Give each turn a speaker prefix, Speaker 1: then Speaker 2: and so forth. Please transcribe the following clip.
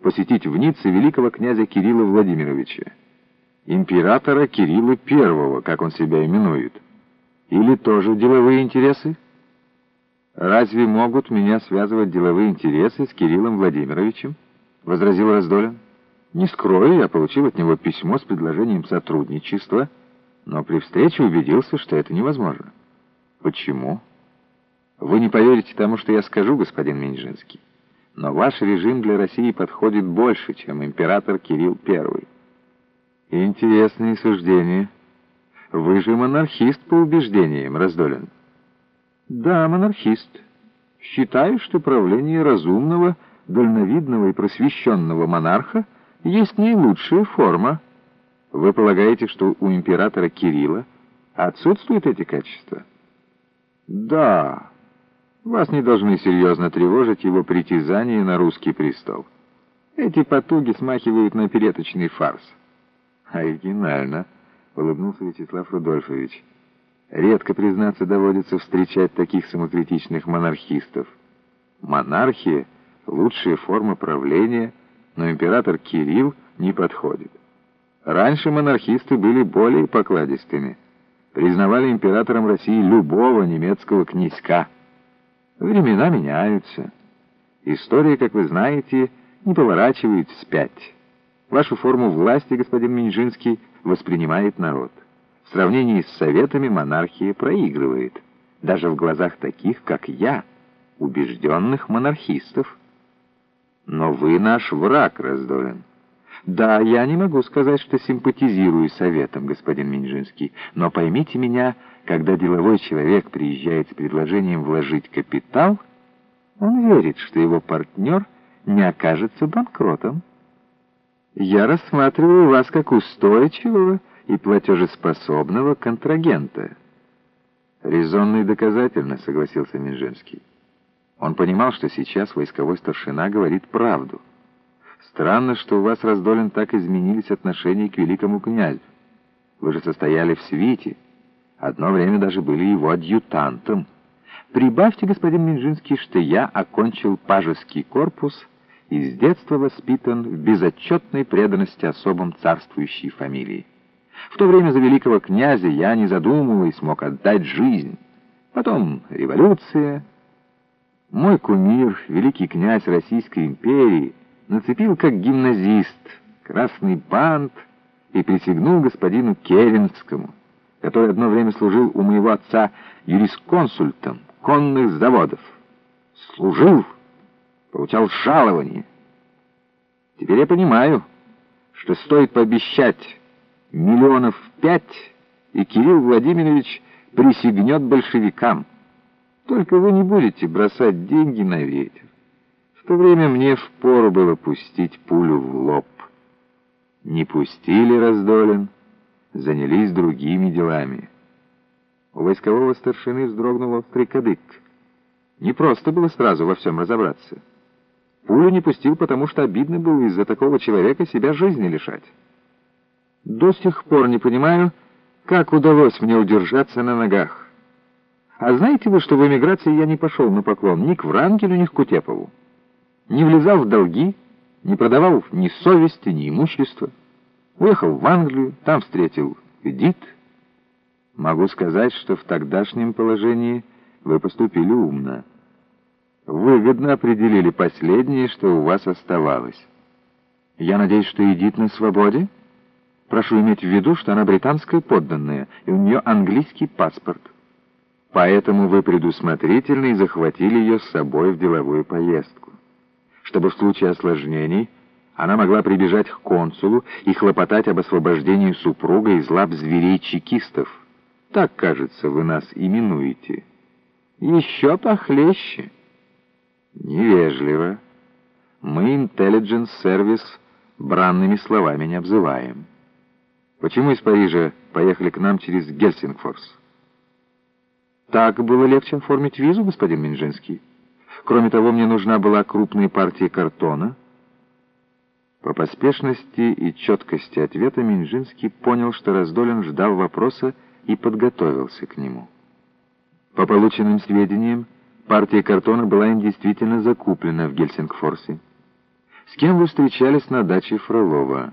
Speaker 1: посетить в Ницце великого князя Кирилла Владимировича, императора Кирилла I, как он себя именует. Или тоже деловые интересы? Разве могут меня связывать деловые интересы с Кириллом Владимировичем? Возразил Раздолин. Не скрою, я получил от него письмо с предложением сотрудничества, но при встрече убедился, что это невозможно. Почему? Вы не поверите тому, что я скажу, господин Минжинский. Но ваш режим для России подходит больше, чем император Кирилл I. Интересные суждения. Вы же монархист по убеждениям, Раздолин. Да, монархист. Считаю, что правление разумного, дальновидного и просвещенного монарха — есть наилучшая форма. Вы полагаете, что у императора Кирилла отсутствуют эти качества? Да. Вас не должны серьезно тревожить его притязания на русский престол. Эти потуги смахивают на переточный фарс. Оригинально, улыбнулся Вячеслав Рудольфович. Редко, признаться, доводится встречать таких самокритичных монархистов. Монархия — лучшая форма правления — но император Кирилл не подходит. Раньше монархисты были более покладистыми, признавали императором России любого немецкого князька. Времена меняются. История, как вы знаете, не поворачивает вспять. Вашу форму власти, господин Минжинский, воспринимает народ. В сравнении с советами монархия проигрывает, даже в глазах таких, как я, убежденных монархистов. Но вы наш враг, Раздолин. Да, я не могу сказать, что симпатизирую советам, господин Минжинский, но поймите меня, когда деловой человек приезжает с предложением вложить капитал, он верит, что его партнер не окажется банкротом. Я рассматриваю вас как устойчивого и платежеспособного контрагента. Резонно и доказательно, согласился Минжинский. Он понимал, что сейчас войсковой старшина говорит правду. Странно, что у вас, Раздолин, так изменились отношения к великому князю. Вы же состояли в свите. Одно время даже были его адъютантом. Прибавьте, господин Минжинский, что я окончил пажеский корпус и с детства воспитан в безотчетной преданности особам царствующей фамилии. В то время за великого князя я, не задумываясь, мог отдать жизнь. Потом революция... Мой кумир, великий князь Российской империи, нацепил как гимназист красный бант и присягнул господину Керенскому, который одно время служил у моего отца юрисконсультом конных заводов. Служил, получал жалование. Теперь я понимаю, что стоит пообещать миллионов пять, и Кирилл Владимирович присягнет большевикам. Только вы не будете бросать деньги на ветер. То время мне впору было пустить пулю в лоб. Не пустили Раздолин, занялись другими делами. У войскового старшины вздрогнул острый кадык. Не просто было сразу во всем разобраться. Пулю не пустил, потому что обидно было из-за такого человека себя жизни лишать. До сих пор не понимаю, как удалось мне удержаться на ногах. А знаете вы, что в эмиграции я не пошел на поклон ни к Врангелю, ни к Кутепову? Не влезал в долги, не продавал ни совести, ни имущества. Уехал в Англию, там встретил Эдит. Могу сказать, что в тогдашнем положении вы поступили умно. Выгодно определили последнее, что у вас оставалось. Я надеюсь, что Эдит на свободе? Прошу иметь в виду, что она британская подданная, и у нее английский паспорт. Поэтому вы предусмотрительно и захватили ее с собой в деловую поездку, чтобы в случае осложнений она могла прибежать к консулу и хлопотать об освобождении супруга из лап зверей-чекистов. Так, кажется, вы нас именуете. Еще похлеще. Невежливо. Мы Service бранными словами не обзываем. Почему из Парижа поехали к нам через Гельсингфорс? Так было легче оформить визу, господин Минжинский. Кроме того, мне нужна была крупная партия картона. По поспешности и четкости ответа Минжинский понял, что Раздолин ждал вопроса и подготовился к нему. По полученным сведениям, партия картона была им действительно закуплена в Гельсингфорсе. С кем вы встречались на даче Фролова?